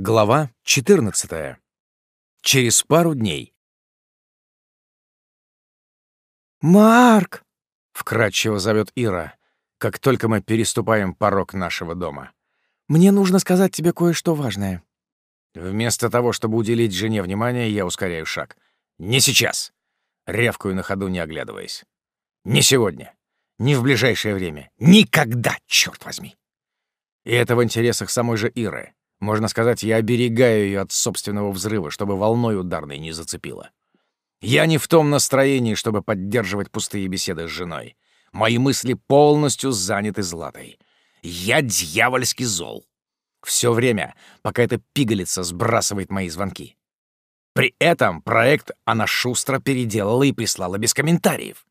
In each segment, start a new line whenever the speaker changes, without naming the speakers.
Глава 14. Через пару дней.
«Марк!»
— вкратчиво зовет Ира, как только мы переступаем порог нашего дома.
«Мне нужно сказать тебе кое-что важное».
Вместо того, чтобы уделить жене внимание, я ускоряю шаг. «Не сейчас!» — ревкую на ходу, не оглядываясь. «Не сегодня. Не в ближайшее время. Никогда, черт возьми!» И это в интересах самой же Иры. Можно сказать, я оберегаю ее от собственного взрыва, чтобы волной ударной не зацепило. Я не в том настроении, чтобы поддерживать пустые беседы с женой. Мои мысли полностью заняты Златой. Я дьявольски зол. Все время, пока эта пигалица сбрасывает мои звонки. При этом проект она шустро переделала и прислала без комментариев.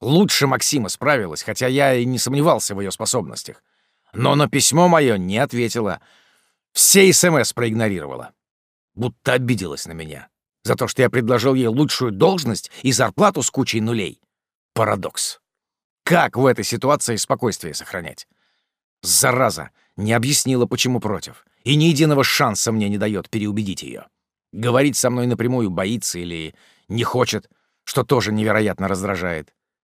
Лучше Максима справилась, хотя я и не сомневался в ее способностях. Но на письмо мое не ответила — все СМС проигнорировала. Будто обиделась на меня. За то, что я предложил ей лучшую должность и зарплату с кучей нулей. Парадокс. Как в этой ситуации спокойствие сохранять? Зараза, не объяснила, почему против. И ни единого шанса мне не дает переубедить ее. Говорить со мной напрямую боится или не хочет, что тоже невероятно раздражает.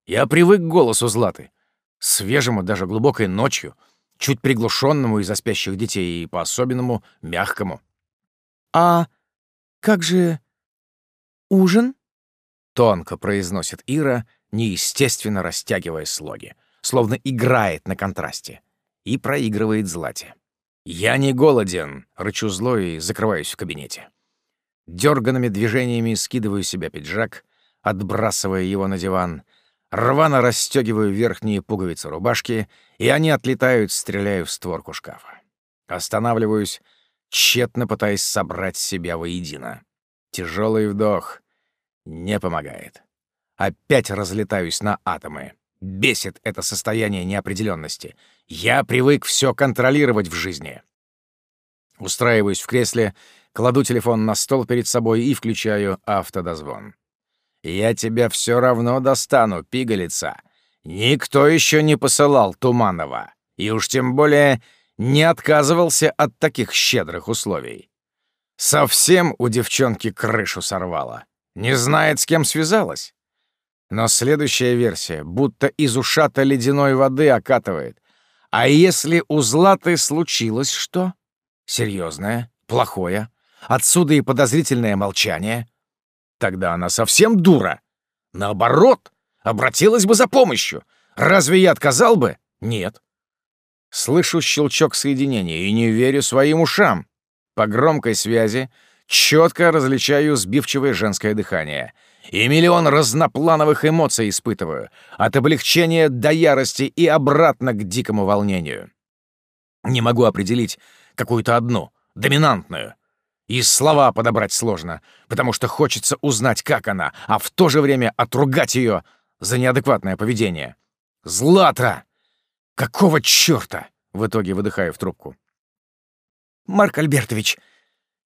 Я привык к голосу Златы. Свежему, даже глубокой ночью — чуть приглушенному из-за спящих детей и по-особенному мягкому.
«А как же ужин?»
— тонко произносит Ира, неестественно растягивая слоги, словно играет на контрасте, и проигрывает Злате. «Я не голоден», — рычу зло и закрываюсь в кабинете. Дёрганными движениями скидываю себя пиджак, отбрасывая его на диван — Рвано расстегиваю верхние пуговицы рубашки, и они отлетают, стреляю в створку шкафа. Останавливаюсь, тщетно пытаясь собрать себя воедино. Тяжелый вдох не помогает. Опять разлетаюсь на атомы. Бесит это состояние неопределенности. Я привык все контролировать в жизни. Устраиваюсь в кресле, кладу телефон на стол перед собой и включаю автодозвон. Я тебя все равно достану, пигалица. Никто еще не посылал Туманова. И уж тем более не отказывался от таких щедрых условий. Совсем у девчонки крышу сорвала. Не знает, с кем связалась. Но следующая версия будто из ушата ледяной воды окатывает. А если у Златы случилось что? Серьезное, плохое? Отсюда и подозрительное молчание — Тогда она совсем дура. Наоборот, обратилась бы за помощью. Разве я отказал бы? Нет. Слышу щелчок соединения и не верю своим ушам. По громкой связи четко различаю сбивчивое женское дыхание. И миллион разноплановых эмоций испытываю. От облегчения до ярости и обратно к дикому волнению. Не могу определить какую-то одну, доминантную. И слова подобрать сложно, потому что хочется узнать, как она, а в то же время отругать ее за неадекватное поведение. «Злата! Какого чёрта?» — в итоге выдыхаю в трубку.
«Марк Альбертович,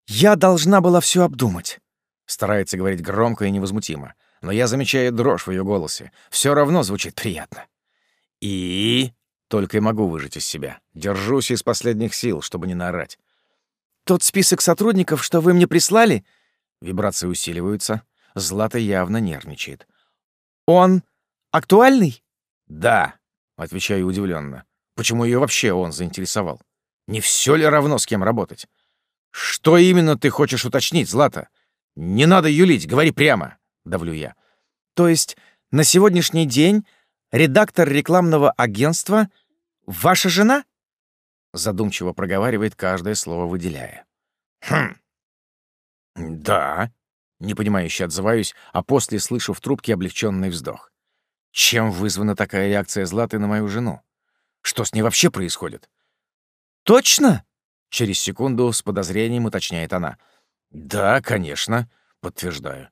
я должна была все обдумать», —
старается говорить громко и невозмутимо, но я замечаю дрожь в ее голосе. Все равно звучит приятно. «И...» — только и могу выжить из себя. Держусь из последних сил, чтобы не наорать.
Тот список сотрудников, что вы мне прислали...»
Вибрации усиливаются. Злата явно нервничает.
«Он актуальный?»
«Да», — отвечаю удивленно. «Почему ее вообще он заинтересовал? Не все ли равно, с кем работать? Что именно ты хочешь уточнить, Злата? Не надо юлить, говори прямо», — давлю я.
«То есть на сегодняшний день редактор рекламного агентства — ваша жена?»
Задумчиво проговаривает каждое слово, выделяя. «Хм. Да». Непонимающе отзываюсь, а после слышу в трубке облегченный вздох. Чем вызвана такая реакция Златы на мою жену? Что с ней вообще происходит?
«Точно?»
— через секунду с подозрением уточняет она. «Да, конечно», — подтверждаю.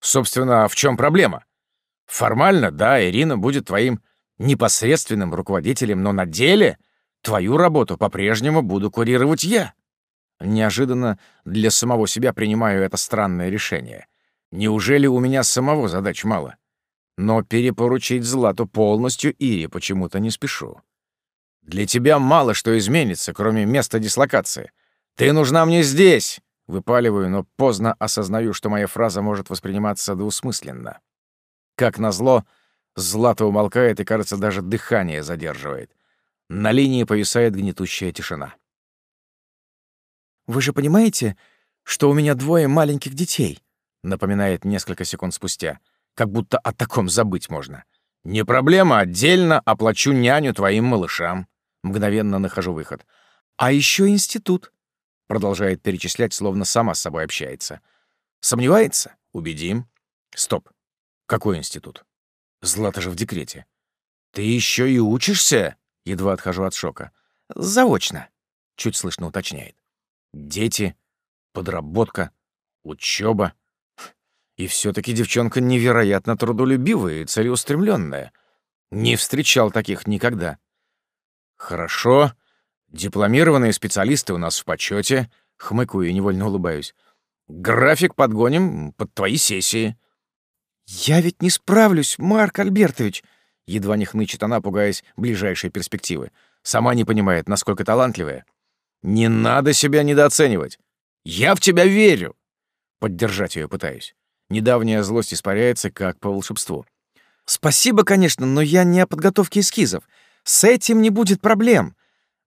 «Собственно, в чем проблема? Формально, да, Ирина будет твоим непосредственным руководителем, но на деле Твою работу по-прежнему буду курировать я. Неожиданно для самого себя принимаю это странное решение. Неужели у меня самого задач мало? Но перепоручить Злату полностью Ире почему-то не спешу. Для тебя мало что изменится, кроме места дислокации. «Ты нужна мне здесь!» Выпаливаю, но поздно осознаю, что моя фраза может восприниматься двусмысленно. Как назло, Злата умолкает и, кажется, даже дыхание задерживает. На линии повисает гнетущая тишина.
«Вы же понимаете, что у меня двое маленьких детей?» напоминает несколько секунд спустя. Как будто о таком забыть можно.
«Не проблема, отдельно оплачу няню твоим малышам». Мгновенно нахожу выход.
«А еще институт», —
продолжает перечислять, словно сама с собой общается. «Сомневается? Убедим». «Стоп. Какой институт?» «Злата же в декрете». «Ты еще и учишься?» Едва отхожу от шока.
«Заочно», —
чуть слышно уточняет. «Дети, подработка, учеба. И все таки девчонка невероятно трудолюбивая и целеустремленная. Не встречал таких никогда. Хорошо. Дипломированные специалисты у нас в почете. Хмыкаю и невольно улыбаюсь. График подгоним под твои сессии.
«Я ведь не справлюсь, Марк Альбертович!» Едва не хнычет она, пугаясь ближайшей перспективы. Сама не понимает, насколько талантливая. «Не надо себя недооценивать! Я в тебя верю!» Поддержать ее пытаюсь. Недавняя злость испаряется, как по волшебству. «Спасибо, конечно, но я не о подготовке эскизов. С этим не будет проблем!»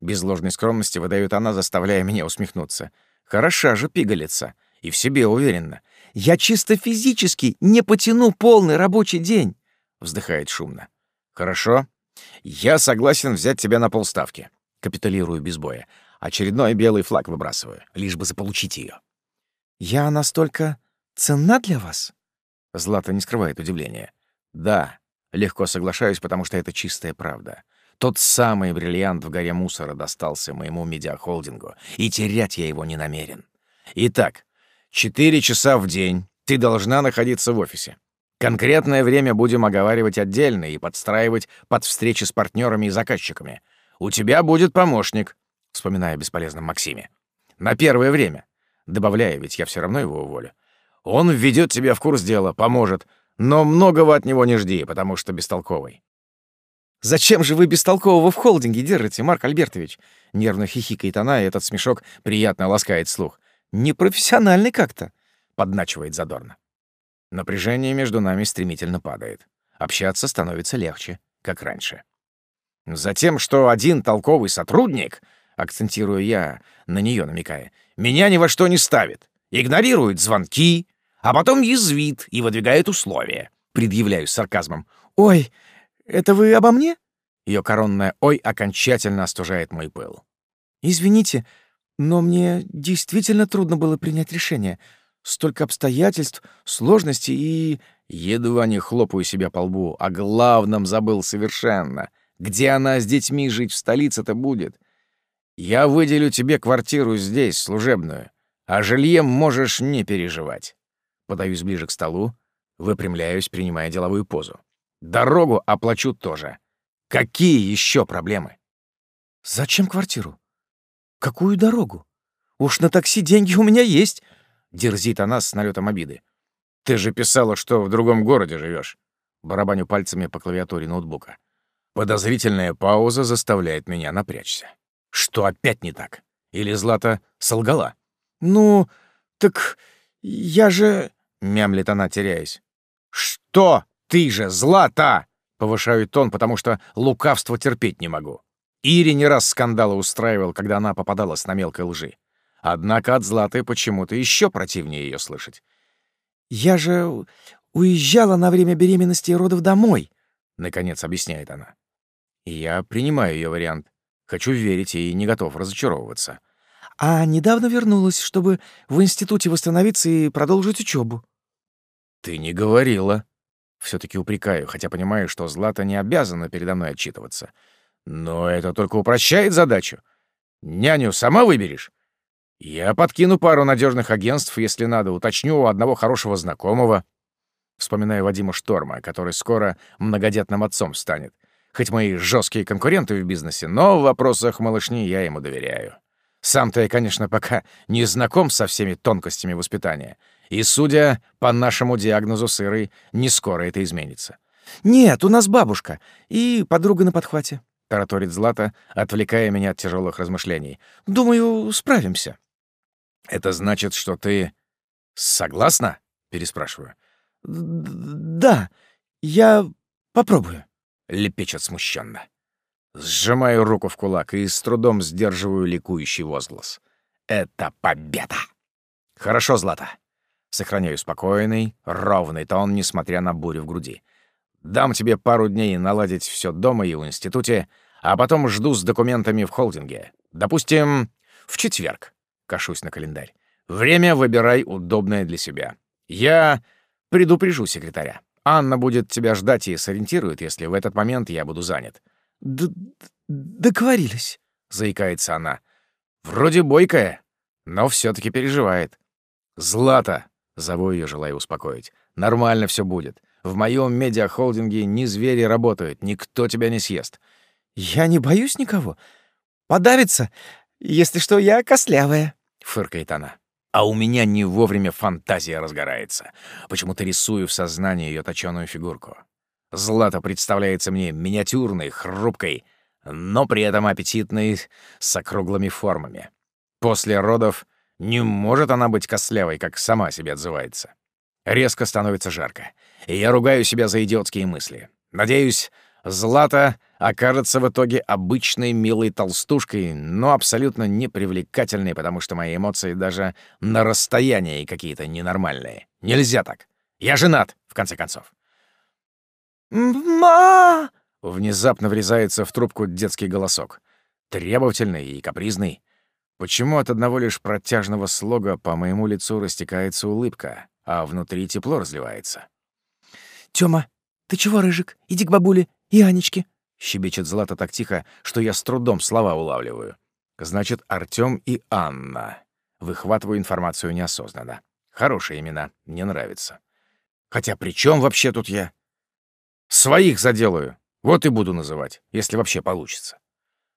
Без ложной скромности выдает она, заставляя меня усмехнуться. Хороша же пигалица. И в себе уверена.
«Я чисто физически не потяну полный рабочий день!»
Вздыхает шумно. «Хорошо. Я согласен взять тебя на полставки». Капитулирую без боя. Очередной белый флаг выбрасываю, лишь бы заполучить ее.
«Я настолько ценна для вас?»
Злата не скрывает удивления. «Да, легко соглашаюсь, потому что это чистая правда. Тот самый бриллиант в горе мусора достался моему медиахолдингу, и терять я его не намерен. Итак, четыре часа в день ты должна находиться в офисе. Конкретное время будем оговаривать отдельно и подстраивать под встречи с партнерами и заказчиками. У тебя будет помощник, вспоминая о бесполезном Максиме. На первое время. Добавляя, ведь я все равно его уволю. Он введет тебя в курс дела, поможет, но многого от него не жди, потому что бестолковый.
«Зачем же вы бестолкового в холдинге держите, Марк Альбертович?» Нервно хихикает она, и этот смешок приятно ласкает слух. «Непрофессиональный как-то», —
подначивает задорно. Напряжение между нами стремительно падает. Общаться становится легче, как раньше. Затем, что один толковый сотрудник, акцентирую я, на нее намекая, меня ни во что не ставит, игнорирует звонки, а потом язвит и выдвигает условия. Предъявляю с сарказмом.
«Ой, это вы обо мне?»
Ее коронное «ой» окончательно остужает мой пыл.
«Извините, но мне действительно трудно было принять решение. Столько обстоятельств, сложностей и...»
Едва не хлопаю себя по лбу, о главном забыл совершенно. Где она с детьми жить в столице-то будет? Я выделю тебе квартиру здесь, служебную, а жильем можешь не переживать. Подаюсь ближе к столу, выпрямляюсь, принимая деловую позу. Дорогу оплачу тоже. Какие еще проблемы?
Зачем квартиру? Какую дорогу? Уж на такси деньги у меня есть. Дерзит она с налетом обиды.
Ты же писала, что в другом городе живешь. Барабаню пальцами по клавиатуре ноутбука. Подозрительная пауза заставляет меня напрячься. Что опять не так? Или Злата солгала?
«Ну, так я же...»
— мямлит она, теряясь. «Что ты же, Злата?» — повышаю тон, потому что лукавство терпеть не могу. Ири не раз скандалы устраивал, когда она попадалась на мелкой лжи. Однако от Златы почему-то еще противнее ее слышать.
«Я же уезжала на время беременности и родов домой», —
наконец объясняет она. И я принимаю ее вариант. Хочу верить и не готов разочаровываться
а недавно вернулась, чтобы в институте восстановиться и продолжить учебу.
«Ты не говорила». все таки упрекаю, хотя понимаю, что Злата не обязана передо мной отчитываться. Но это только упрощает задачу. Няню сама выберешь? Я подкину пару надежных агентств, если надо, уточню у одного хорошего знакомого. Вспоминаю Вадима Шторма, который скоро многодетным отцом станет. Хоть мои жесткие конкуренты в бизнесе, но в вопросах малышни я ему доверяю. Сам-то я, конечно, пока не знаком со всеми тонкостями воспитания. И, судя по нашему диагнозу сырой, не скоро это изменится.
«Нет, у нас бабушка и подруга на подхвате», —
тараторит Злата, отвлекая меня от тяжелых размышлений.
«Думаю, справимся».
«Это значит, что ты согласна?» — переспрашиваю.
«Да, я попробую», —
лепечет смущенно. Сжимаю руку в кулак и с трудом сдерживаю ликующий возглас. «Это победа!» «Хорошо, Злата. Сохраняю спокойный, ровный тон, несмотря на бурю в груди. Дам тебе пару дней наладить все дома и в институте, а потом жду с документами в холдинге. Допустим, в четверг. Кашусь на календарь. Время выбирай удобное для себя. Я предупрежу секретаря. Анна будет тебя ждать и сориентирует, если в этот момент я буду занят.
Д «Договорились», —
заикается она. Вроде бойкая, но все таки переживает. «Злата!» — зову ее, желая успокоить. «Нормально все будет. В моем медиахолдинге ни звери работают, никто тебя не съест.
«Я не боюсь никого. Подавится. Если что, я костлявая», —
фыркает она. А у меня не вовремя фантазия разгорается. Почему-то рисую в сознании ее точёную фигурку. Злата представляется мне миниатюрной, хрупкой, но при этом аппетитной, с округлыми формами. После родов не может она быть костлявой, как сама себе отзывается. Резко становится жарко, и я ругаю себя за идиотские мысли. Надеюсь, Злата окажется в итоге обычной милой толстушкой, но абсолютно непривлекательной, потому что мои эмоции даже на расстоянии какие-то ненормальные. Нельзя так. Я женат, в конце концов.
«Ма!»
— внезапно врезается в трубку детский голосок. Требовательный и капризный. Почему от одного лишь протяжного слога по моему лицу растекается улыбка, а внутри тепло разливается?
«Тёма, ты чего, Рыжик? Иди к бабуле и Анечке», —
щебечет Злата так тихо, что я с трудом слова улавливаю. Значит, Артём и Анна. Выхватываю информацию неосознанно. Хорошие имена, мне нравится. Хотя при чем вообще тут я? Своих заделаю. Вот и буду называть, если вообще получится.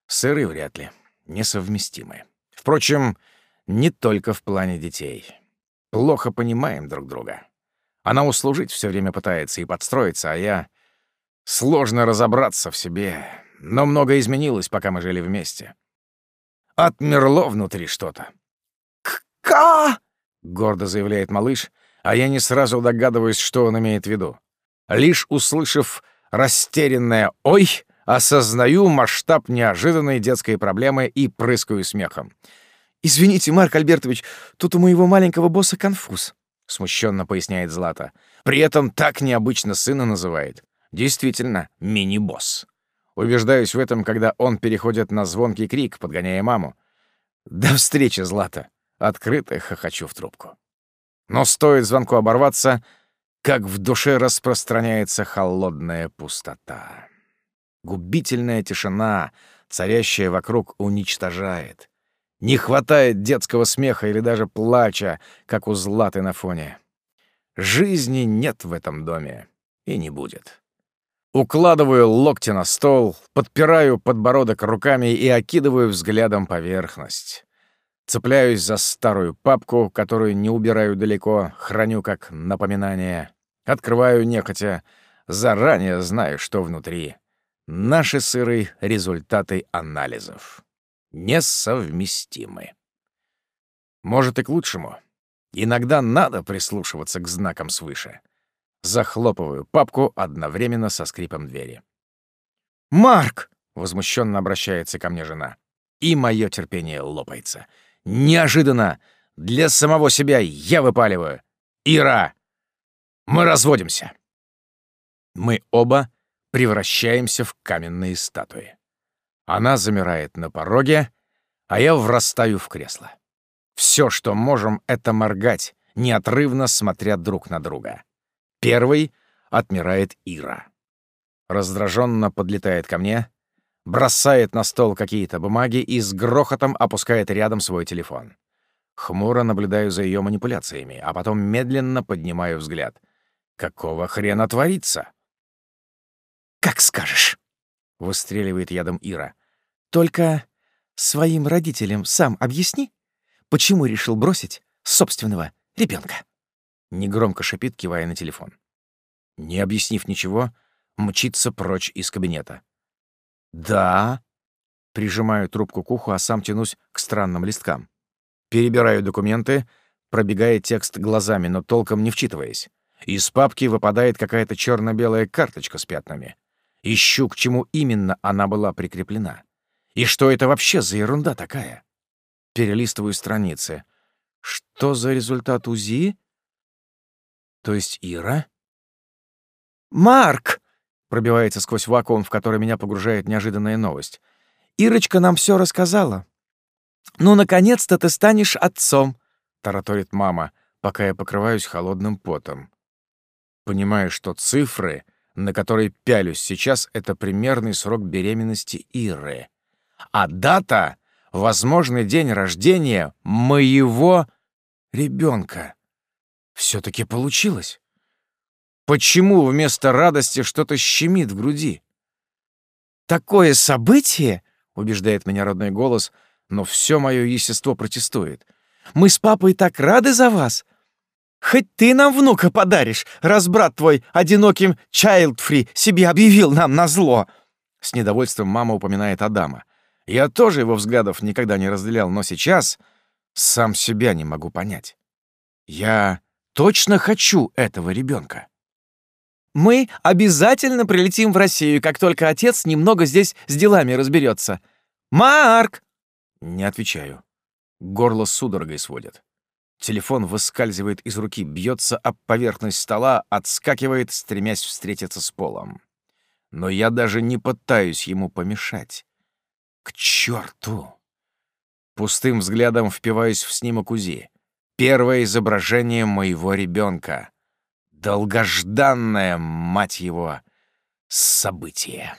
Сыры вряд ли. Несовместимы. Впрочем, не только в плане детей. Плохо понимаем друг друга. Она услужить все время пытается и подстроиться, а я... Сложно разобраться в себе, но многое изменилось, пока мы жили вместе. Отмерло внутри что-то.
«Ка!»
— гордо заявляет малыш, а я не сразу догадываюсь, что он имеет в виду. Лишь услышав растерянное «Ой!», осознаю масштаб неожиданной детской проблемы и прыскаю смехом.
«Извините, Марк Альбертович, тут у моего маленького босса конфуз», —
смущенно поясняет Злата. При этом так необычно сына называет. Действительно, мини-босс. Убеждаюсь в этом, когда он переходит на звонкий крик, подгоняя маму. «До встречи, Злата!» Открыто хохочу в трубку. Но стоит звонку оборваться, как в душе распространяется холодная пустота. Губительная тишина, царящая вокруг, уничтожает. Не хватает детского смеха или даже плача, как у Златы на фоне. Жизни нет в этом доме и не будет. Укладываю локти на стол, подпираю подбородок руками и окидываю взглядом поверхность. Цепляюсь за старую папку, которую не убираю далеко, храню как напоминание. Открываю нехотя, заранее знаю, что внутри. Наши сыры — результаты анализов. Несовместимы. Может, и к лучшему. Иногда надо прислушиваться к знакам свыше. Захлопываю папку одновременно со скрипом двери.
«Марк!»
— возмущенно обращается ко мне жена. И мое терпение лопается. Неожиданно для самого себя я выпаливаю. «Ира! Мы разводимся!» Мы оба превращаемся в каменные статуи. Она замирает на пороге, а я врастаю в кресло. Все, что можем, — это моргать, неотрывно смотря друг на друга. Первый отмирает Ира. Раздраженно подлетает ко мне, бросает на стол какие-то бумаги и с грохотом опускает рядом свой телефон. Хмуро наблюдаю за ее манипуляциями, а потом медленно поднимаю взгляд. Какого хрена творится?
«Как скажешь», —
выстреливает ядом Ира.
«Только своим родителям сам объясни, почему решил бросить собственного ребенка.
Негромко шипит, кивая на телефон. Не объяснив ничего, мчится прочь из кабинета. «Да?» Прижимаю трубку к уху, а сам тянусь к странным листкам. Перебираю документы, пробегая текст глазами, но толком не вчитываясь. Из папки выпадает какая-то черно-белая карточка с пятнами. Ищу, к чему именно она была прикреплена. И что это вообще за ерунда такая? Перелистываю страницы. Что за результат УЗИ? То есть Ира?
«Марк!»
— пробивается сквозь вакуум, в который меня погружает неожиданная новость.
«Ирочка нам все рассказала. Ну, наконец-то ты станешь отцом!»
— тараторит мама, пока я покрываюсь холодным потом. Понимаю, что цифры, на которые пялюсь сейчас, — это примерный срок беременности Иры. А дата — возможный день рождения моего ребенка. Все таки получилось. Почему вместо радости что-то щемит в груди?
«Такое событие!»
— убеждает меня родной голос, но все мое естество протестует.
«Мы с папой так рады за вас! Хоть ты нам внука подаришь, раз брат твой одиноким чайлдфри себе объявил нам на зло!»
С недовольством мама упоминает Адама. Я тоже его взглядов никогда не разделял, но сейчас сам себя не могу понять. Я точно хочу этого ребенка.
Мы обязательно прилетим в Россию, как только отец немного здесь с делами разберется. Марк!
Не отвечаю. Горло судорогой сводит. Телефон выскальзывает из руки, бьется об поверхность стола, отскакивает, стремясь встретиться с полом. Но я даже не пытаюсь ему помешать. К черту! Пустым взглядом впиваюсь в снимок УЗИ. Первое изображение моего ребенка долгожданное, мать его, событие.